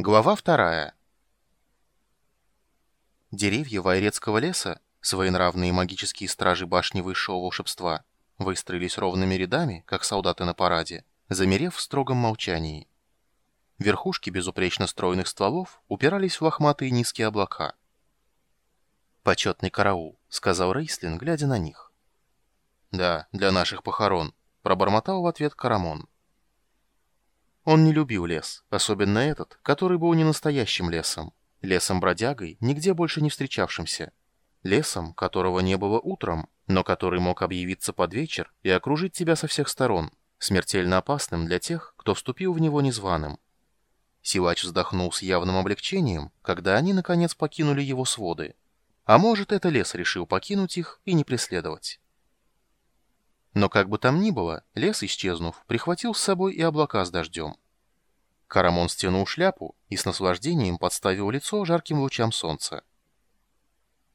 Глава вторая. Деревья Вайрецкого леса, своенравные магические стражи башни высшего волшебства, выстроились ровными рядами, как солдаты на параде, замерев в строгом молчании. Верхушки безупречно стройных стволов упирались в лохматые низкие облака. «Почетный караул», — сказал Рейслин, глядя на них. «Да, для наших похорон», — пробормотал в ответ Карамон. Он не любил лес, особенно этот, который был не настоящим лесом. Лесом-бродягой, нигде больше не встречавшимся. Лесом, которого не было утром, но который мог объявиться под вечер и окружить тебя со всех сторон, смертельно опасным для тех, кто вступил в него незваным. Силач вздохнул с явным облегчением, когда они, наконец, покинули его своды. А может, это лес решил покинуть их и не преследовать. Но как бы там ни было, лес, исчезнув, прихватил с собой и облака с дождем. Карамон стянул шляпу и с наслаждением подставил лицо жарким лучам солнца.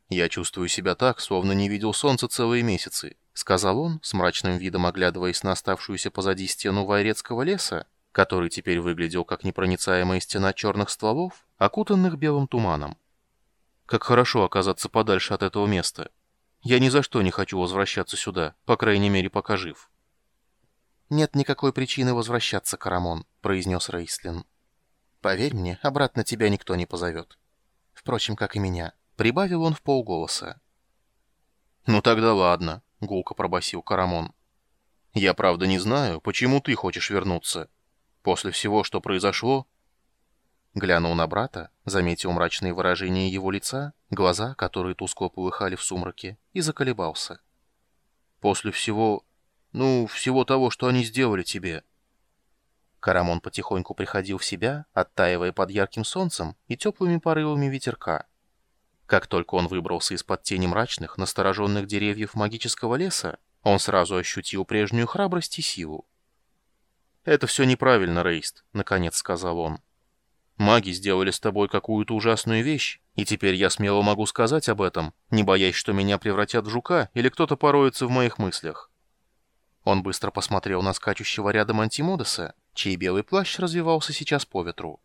«Я чувствую себя так, словно не видел солнца целые месяцы», — сказал он, с мрачным видом оглядываясь на оставшуюся позади стену Вайрецкого леса, который теперь выглядел как непроницаемая стена черных стволов, окутанных белым туманом. «Как хорошо оказаться подальше от этого места!» Я ни за что не хочу возвращаться сюда, по крайней мере, пока жив». «Нет никакой причины возвращаться, Карамон», — произнес Рейслин. «Поверь мне, обратно тебя никто не позовет. Впрочем, как и меня», — прибавил он в полголоса. «Ну тогда ладно», — гулко пробасил Карамон. «Я правда не знаю, почему ты хочешь вернуться. После всего, что произошло, Глянул на брата, заметил мрачные выражения его лица, глаза, которые тускло полыхали в сумраке, и заколебался. «После всего... ну, всего того, что они сделали тебе...» Карамон потихоньку приходил в себя, оттаивая под ярким солнцем и теплыми порывами ветерка. Как только он выбрался из-под тени мрачных, настороженных деревьев магического леса, он сразу ощутил прежнюю храбрость и силу. «Это все неправильно, Рейст», — наконец сказал он. Маги сделали с тобой какую-то ужасную вещь, и теперь я смело могу сказать об этом, не боясь, что меня превратят в жука или кто-то пороется в моих мыслях». Он быстро посмотрел на скачущего рядом Антимодеса, чей белый плащ развивался сейчас по ветру.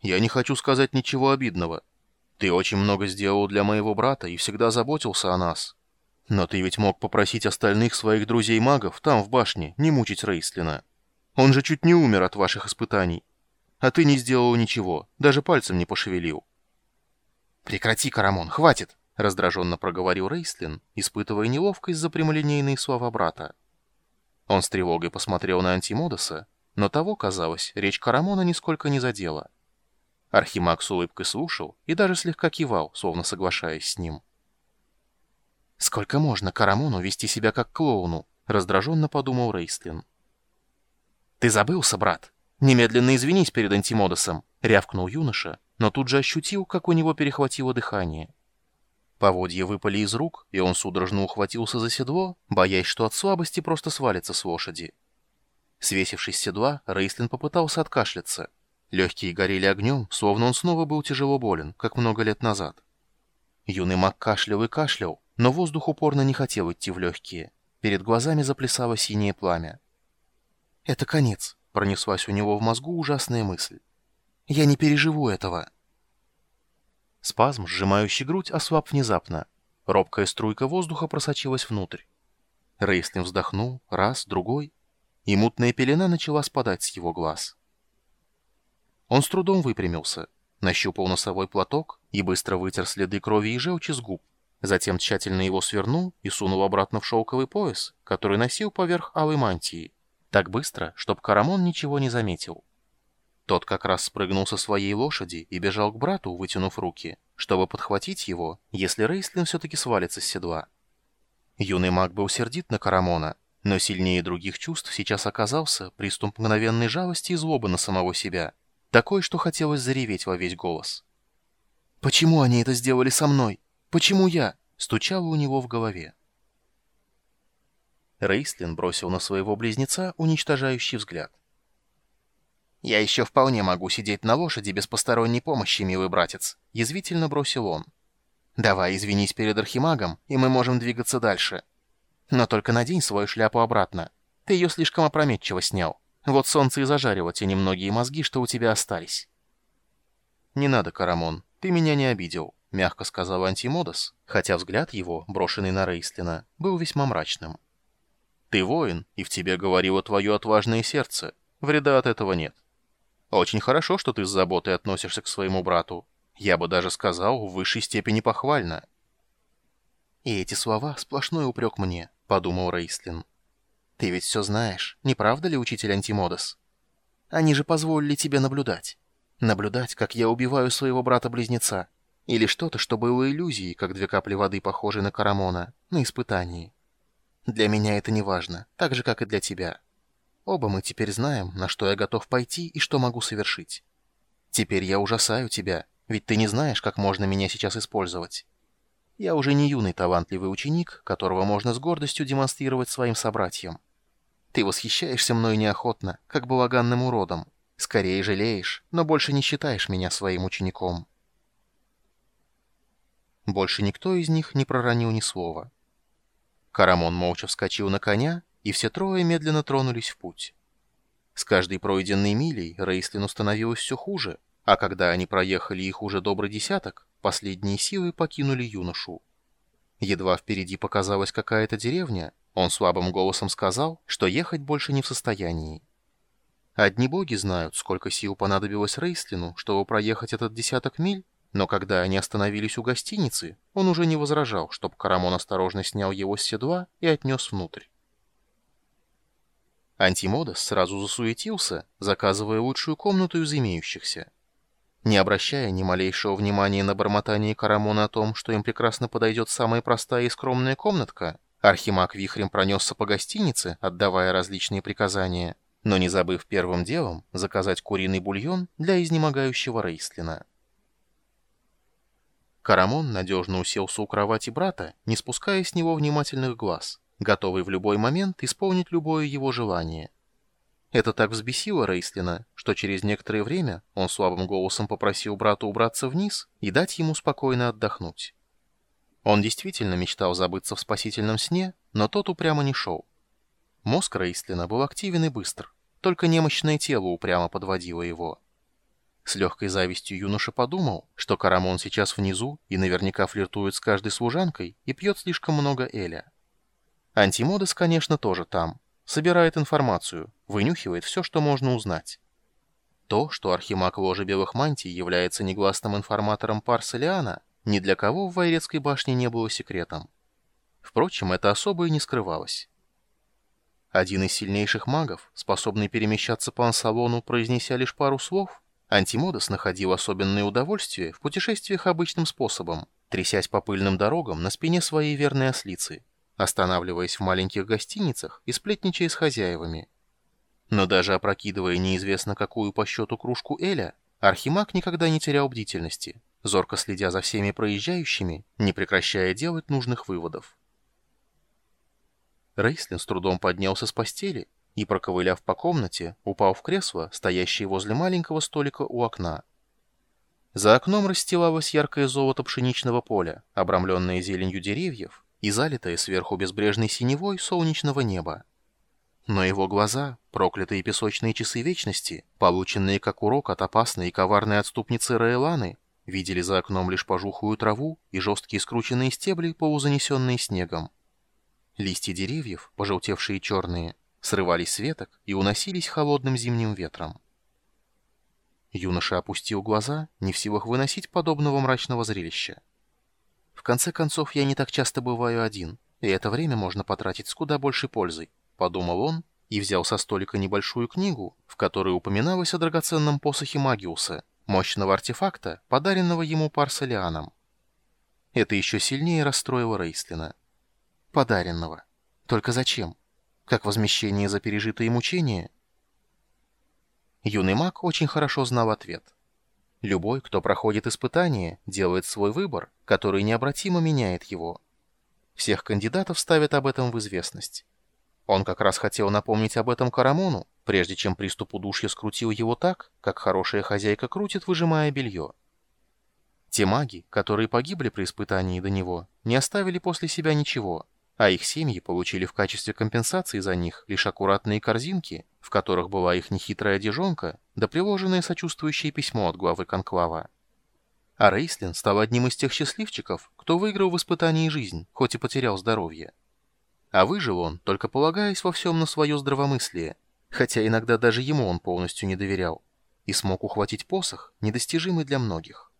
«Я не хочу сказать ничего обидного. Ты очень много сделал для моего брата и всегда заботился о нас. Но ты ведь мог попросить остальных своих друзей-магов там, в башне, не мучить Рейслина. Он же чуть не умер от ваших испытаний а ты не сделал ничего, даже пальцем не пошевелил». «Прекрати, Карамон, хватит!» — раздраженно проговорил Рейслин, испытывая неловкость за прямолинейные слова брата. Он с тревогой посмотрел на Антимодоса, но того, казалось, речь Карамона нисколько не задела. Архимаг с улыбкой слушал и даже слегка кивал, словно соглашаясь с ним. «Сколько можно Карамону вести себя как клоуну?» — раздраженно подумал Рейслин. «Ты забылся, брат?» «Немедленно извинись перед Антимодосом», — рявкнул юноша, но тут же ощутил, как у него перехватило дыхание. Поводья выпали из рук, и он судорожно ухватился за седло, боясь, что от слабости просто свалится с лошади. Свесившись с седла, Рейслин попытался откашляться. Легкие горели огнем, словно он снова был тяжело болен, как много лет назад. Юный маг кашлял и кашлял, но воздух упорно не хотел идти в легкие. Перед глазами заплясало синее пламя. «Это конец», Пронеслась у него в мозгу ужасная мысль. «Я не переживу этого». Спазм, сжимающий грудь, ослаб внезапно. Робкая струйка воздуха просочилась внутрь. Рейслин вздохнул, раз, другой, и мутная пелена начала спадать с его глаз. Он с трудом выпрямился, нащупал носовой платок и быстро вытер следы крови и желчи с губ, затем тщательно его свернул и сунул обратно в шелковый пояс, который носил поверх алой мантии. Так быстро, чтоб Карамон ничего не заметил. Тот как раз спрыгнул со своей лошади и бежал к брату, вытянув руки, чтобы подхватить его, если Рейслин все-таки свалится с седла. Юный маг был сердит на Карамона, но сильнее других чувств сейчас оказался приступ мгновенной жалости и злобы на самого себя, такой, что хотелось зареветь во весь голос. «Почему они это сделали со мной? Почему я?» — стучало у него в голове. Рейслин бросил на своего близнеца уничтожающий взгляд. «Я еще вполне могу сидеть на лошади без посторонней помощи, милый братец», — язвительно бросил он. «Давай извинись перед Архимагом, и мы можем двигаться дальше. Но только надень свою шляпу обратно. Ты ее слишком опрометчиво снял. Вот солнце и зажарило те немногие мозги, что у тебя остались». «Не надо, Карамон, ты меня не обидел», — мягко сказал Антимодос, хотя взгляд его, брошенный на Рейслина, был весьма мрачным. «Ты воин, и в тебе говорило твое отважное сердце. Вреда от этого нет. Очень хорошо, что ты с заботой относишься к своему брату. Я бы даже сказал, в высшей степени похвально». «И эти слова — сплошной упрек мне», — подумал Рейслин. «Ты ведь все знаешь, не правда ли, учитель Антимодос? Они же позволили тебе наблюдать. Наблюдать, как я убиваю своего брата-близнеца. Или что-то, что было иллюзией, как две капли воды, похожие на Карамона, на испытании. Для меня это не важно, так же, как и для тебя. Оба мы теперь знаем, на что я готов пойти и что могу совершить. Теперь я ужасаю тебя, ведь ты не знаешь, как можно меня сейчас использовать. Я уже не юный талантливый ученик, которого можно с гордостью демонстрировать своим собратьям. Ты восхищаешься мной неохотно, как балаганным уродом. Скорее жалеешь, но больше не считаешь меня своим учеником. Больше никто из них не проронил ни слова. Карамон молча вскочил на коня, и все трое медленно тронулись в путь. С каждой пройденной милей Рейслину становилось все хуже, а когда они проехали их уже добрый десяток, последние силы покинули юношу. Едва впереди показалась какая-то деревня, он слабым голосом сказал, что ехать больше не в состоянии. Одни боги знают, сколько сил понадобилось Рейслину, чтобы проехать этот десяток миль, но когда они остановились у гостиницы, он уже не возражал, чтобы Карамон осторожно снял его с седла и отнес внутрь. Антимодос сразу засуетился, заказывая лучшую комнату из имеющихся. Не обращая ни малейшего внимания на бормотание Карамона о том, что им прекрасно подойдет самая простая и скромная комнатка, Архимаг вихрем пронесся по гостинице, отдавая различные приказания, но не забыв первым делом заказать куриный бульон для изнемогающего Рейслина. Карамон надежно уселся у кровати брата, не спуская с него внимательных глаз, готовый в любой момент исполнить любое его желание. Это так взбесило Рейслина, что через некоторое время он слабым голосом попросил брата убраться вниз и дать ему спокойно отдохнуть. Он действительно мечтал забыться в спасительном сне, но тот упрямо не шел. Мозг Рейслина был активен и быстр, только немощное тело упрямо подводило его. С легкой завистью юноша подумал, что Карамон сейчас внизу и наверняка флиртует с каждой служанкой и пьет слишком много Эля. Антимодес, конечно, тоже там. Собирает информацию, вынюхивает все, что можно узнать. То, что архимаг ложи белых мантий является негласным информатором Парселиана, ни для кого в Вайрецкой башне не было секретом. Впрочем, это особо и не скрывалось. Один из сильнейших магов, способный перемещаться по ансалону, произнеся лишь пару слов, Антимодос находил особенное удовольствие в путешествиях обычным способом, трясясь по пыльным дорогам на спине своей верной ослицы, останавливаясь в маленьких гостиницах и сплетничая с хозяевами. Но даже опрокидывая неизвестно какую по счету кружку Эля, Архимаг никогда не терял бдительности, зорко следя за всеми проезжающими, не прекращая делать нужных выводов. Рейслин с трудом поднялся с постели и, проковыляв по комнате, упал в кресло, стоящее возле маленького столика у окна. За окном расстилалось яркое золото пшеничного поля, обрамленное зеленью деревьев и залитое сверху безбрежной синевой солнечного неба. Но его глаза, проклятые песочные часы вечности, полученные как урок от опасной и коварной отступницы Раэланы, видели за окном лишь пожухлую траву и жесткие скрученные стебли, полузанесенные снегом. Листья деревьев, пожелтевшие черные, срывались с веток и уносились холодным зимним ветром. Юноша опустил глаза, не в силах выносить подобного мрачного зрелища. В конце концов, я не так часто бываю один, и это время можно потратить с куда большей пользой, подумал он и взял со столика небольшую книгу, в которой упоминалось о драгоценном посохе Магиуса, мощного артефакта, подаренного ему Парсалианом. Это еще сильнее расстроило Рейслина. Подаренного. Только зачем? Как возмещение за пережитые мучения? Юный маг очень хорошо знал ответ. Любой, кто проходит испытание, делает свой выбор, который необратимо меняет его. Всех кандидатов ставят об этом в известность. Он как раз хотел напомнить об этом Карамону, прежде чем приступ удушья скрутил его так, как хорошая хозяйка крутит, выжимая белье. Те маги, которые погибли при испытании до него, не оставили после себя ничего, а их семьи получили в качестве компенсации за них лишь аккуратные корзинки, в которых была их нехитрая одежонка, да приложенное сочувствующее письмо от главы конклава. А Рейслин стал одним из тех счастливчиков, кто выиграл в испытании жизнь, хоть и потерял здоровье. А выжил он, только полагаясь во всем на свое здравомыслие, хотя иногда даже ему он полностью не доверял, и смог ухватить посох, недостижимый для многих.